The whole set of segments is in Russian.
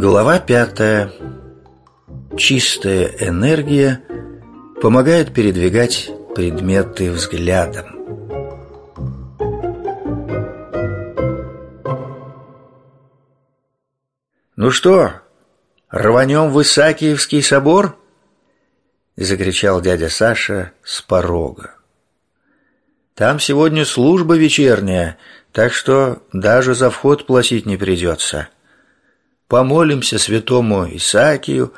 Глава пятая. Чистая энергия помогает передвигать предметы взглядом. «Ну что, рванем в Исаакиевский собор?» — закричал дядя Саша с порога. «Там сегодня служба вечерняя, так что даже за вход платить не придется» помолимся святому Исаакию,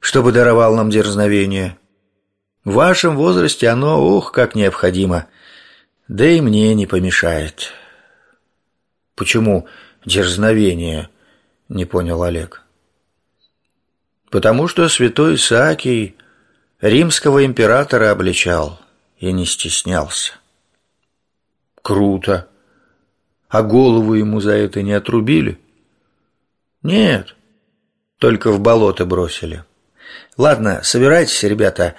чтобы даровал нам дерзновение. В вашем возрасте оно, ух, как необходимо, да и мне не помешает. Почему дерзновение? Не понял Олег. Потому что святой Исаакий римского императора обличал и не стеснялся. Круто. А голову ему за это не отрубили? Нет, только в болото бросили. Ладно, собирайтесь, ребята,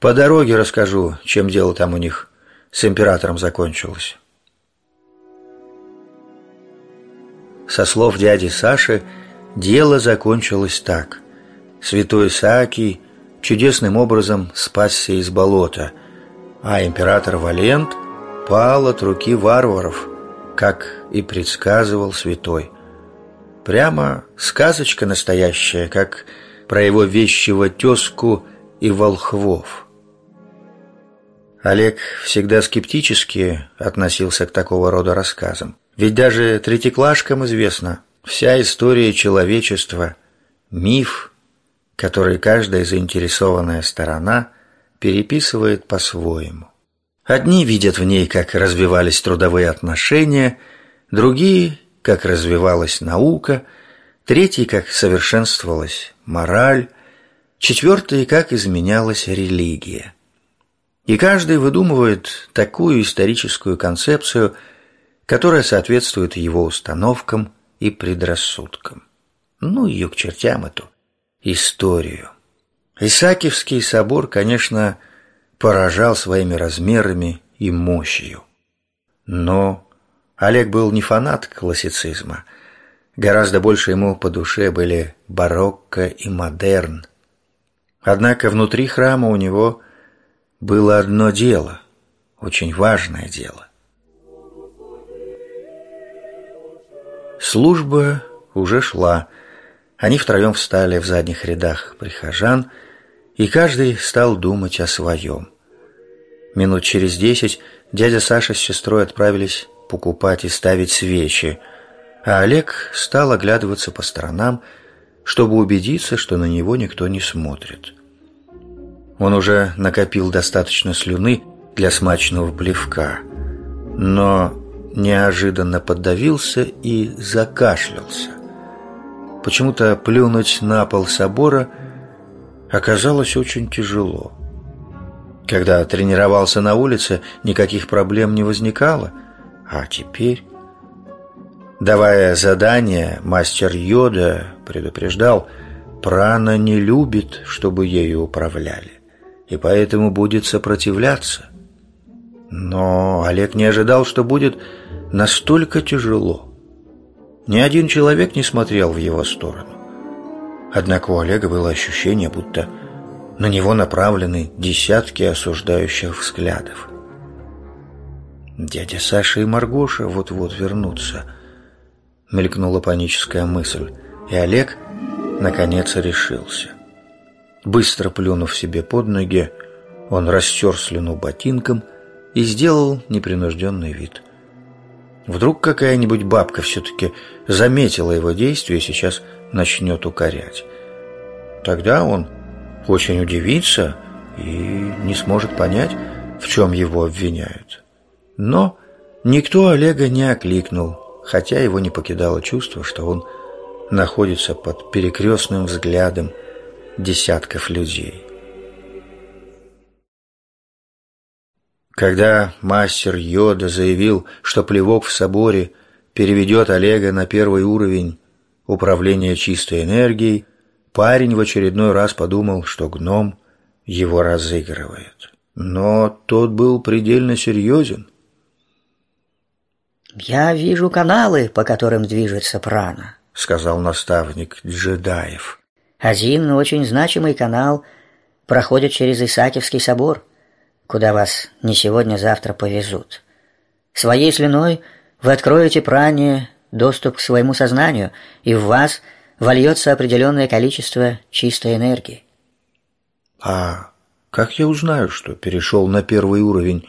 по дороге расскажу, чем дело там у них с императором закончилось. Со слов дяди Саши, дело закончилось так. Святой Исаакий чудесным образом спасся из болота, а император Валент пал от руки варваров, как и предсказывал святой. Прямо сказочка настоящая, как про его вещего тезку и волхвов. Олег всегда скептически относился к такого рода рассказам. Ведь даже третьеклашкам известно, вся история человечества – миф, который каждая заинтересованная сторона переписывает по-своему. Одни видят в ней, как развивались трудовые отношения, другие как развивалась наука, третий, как совершенствовалась мораль, четвертый, как изменялась религия. И каждый выдумывает такую историческую концепцию, которая соответствует его установкам и предрассудкам. Ну, ее к чертям эту историю. Исаакиевский собор, конечно, поражал своими размерами и мощью. Но Олег был не фанат классицизма. Гораздо больше ему по душе были барокко и модерн. Однако внутри храма у него было одно дело, очень важное дело. Служба уже шла. Они втроем встали в задних рядах прихожан, и каждый стал думать о своем. Минут через десять дядя Саша с сестрой отправились покупать и ставить свечи, а Олег стал оглядываться по сторонам, чтобы убедиться, что на него никто не смотрит. Он уже накопил достаточно слюны для смачного плевка, но неожиданно поддавился и закашлялся. Почему-то плюнуть на пол собора оказалось очень тяжело. Когда тренировался на улице, никаких проблем не возникало – а теперь... Давая задание, мастер Йода предупреждал, прана не любит, чтобы ею управляли, и поэтому будет сопротивляться. Но Олег не ожидал, что будет настолько тяжело. Ни один человек не смотрел в его сторону. Однако у Олега было ощущение, будто на него направлены десятки осуждающих взглядов. Дядя Саша и Маргоша вот-вот вернутся. Мелькнула паническая мысль, и Олег наконец решился. Быстро плюнув себе под ноги, он растер слюну ботинком и сделал непринужденный вид. Вдруг какая-нибудь бабка все-таки заметила его действие и сейчас начнет укорять. Тогда он очень удивится и не сможет понять, в чем его обвиняют. Но никто Олега не окликнул, хотя его не покидало чувство, что он находится под перекрестным взглядом десятков людей. Когда мастер Йода заявил, что плевок в соборе переведет Олега на первый уровень управления чистой энергией, парень в очередной раз подумал, что гном его разыгрывает. Но тот был предельно серьезен – «Я вижу каналы, по которым движется прана», — сказал наставник джедаев. Один очень значимый канал проходит через Исаакиевский собор, куда вас не сегодня-завтра повезут. Своей слюной вы откроете пране доступ к своему сознанию, и в вас вольется определенное количество чистой энергии. А как я узнаю, что перешел на первый уровень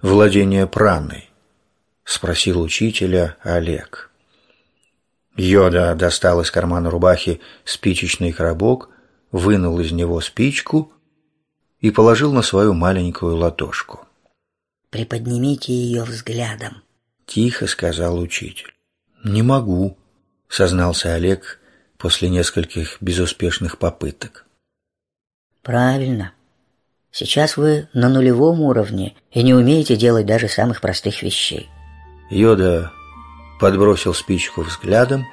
владения праной? Спросил учителя Олег. Йода достал из кармана рубахи спичечный коробок, вынул из него спичку и положил на свою маленькую ладошку. «Приподнимите ее взглядом», — тихо сказал учитель. «Не могу», — сознался Олег после нескольких безуспешных попыток. «Правильно. Сейчас вы на нулевом уровне и не умеете делать даже самых простых вещей». Йода подбросил спичку взглядом,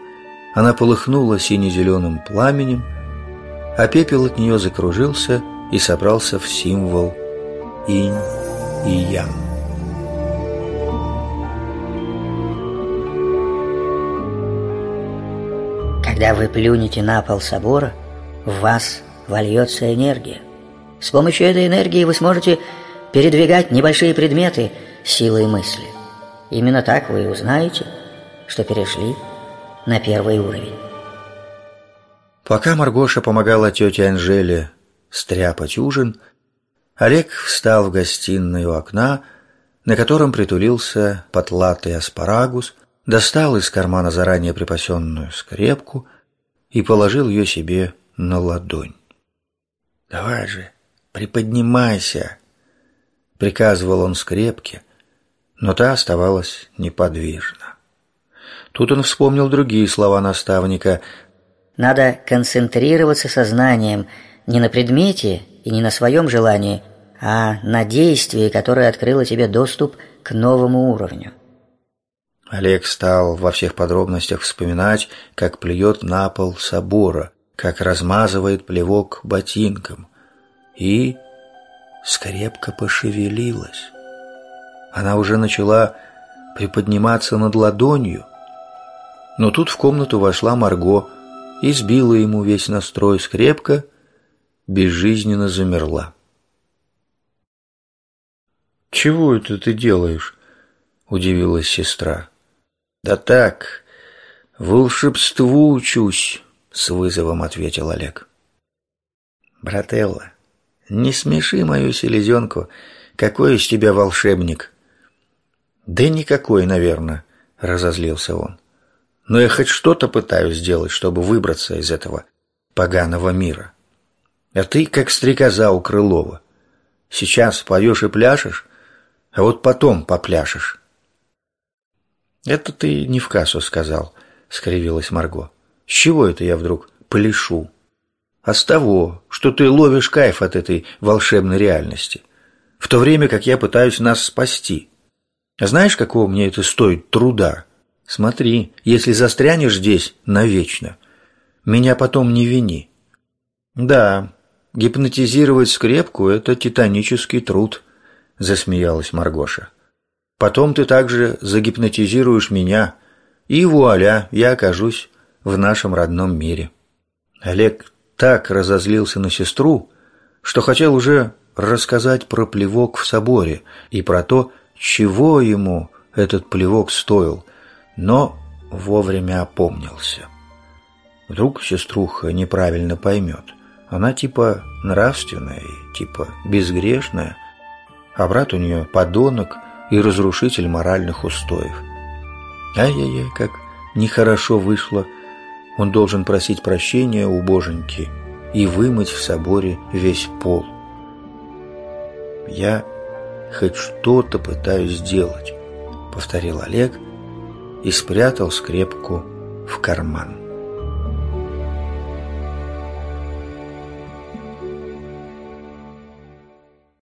она полыхнула сине-зеленым пламенем, а пепел от нее закружился и собрался в символ инь и ян. Когда вы плюнете на пол собора, в вас вольется энергия. С помощью этой энергии вы сможете передвигать небольшие предметы силой мысли. Именно так вы узнаете, что перешли на первый уровень. Пока Маргоша помогала тете Анжеле стряпать ужин, Олег встал в гостиную окна, на котором притулился потлатый аспарагус, достал из кармана заранее припасенную скрепку и положил ее себе на ладонь. «Давай же, приподнимайся!» — приказывал он скрепке, но та оставалась неподвижна. Тут он вспомнил другие слова наставника. «Надо концентрироваться сознанием не на предмете и не на своем желании, а на действии, которое открыло тебе доступ к новому уровню». Олег стал во всех подробностях вспоминать, как плюет на пол собора, как размазывает плевок ботинком. И скрепка пошевелилась. Она уже начала приподниматься над ладонью. Но тут в комнату вошла Марго и сбила ему весь настрой скрепка, безжизненно замерла. «Чего это ты делаешь?» – удивилась сестра. «Да так, волшебству учусь», — с вызовом ответил Олег. «Брателла, не смеши мою селезенку. Какой из тебя волшебник?» «Да никакой, наверное», — разозлился он. «Но я хоть что-то пытаюсь сделать, чтобы выбраться из этого поганого мира. А ты как стрекоза у Крылова. Сейчас поешь и пляшешь, а вот потом попляшешь». «Это ты не в кассу сказал», — скривилась Марго. «С чего это я вдруг пляшу?» «А с того, что ты ловишь кайф от этой волшебной реальности, в то время как я пытаюсь нас спасти. А знаешь, какого мне это стоит труда? Смотри, если застрянешь здесь навечно, меня потом не вини». «Да, гипнотизировать скрепку — это титанический труд», — засмеялась Маргоша. Потом ты также загипнотизируешь меня, и вуаля, я окажусь в нашем родном мире». Олег так разозлился на сестру, что хотел уже рассказать про плевок в соборе и про то, чего ему этот плевок стоил, но вовремя опомнился. Вдруг сеструха неправильно поймет. Она типа нравственная типа безгрешная, а брат у нее подонок – и разрушитель моральных устоев. Ай-яй-яй, как нехорошо вышло. Он должен просить прощения у боженьки и вымыть в соборе весь пол. «Я хоть что-то пытаюсь сделать», — повторил Олег и спрятал скрепку в карман.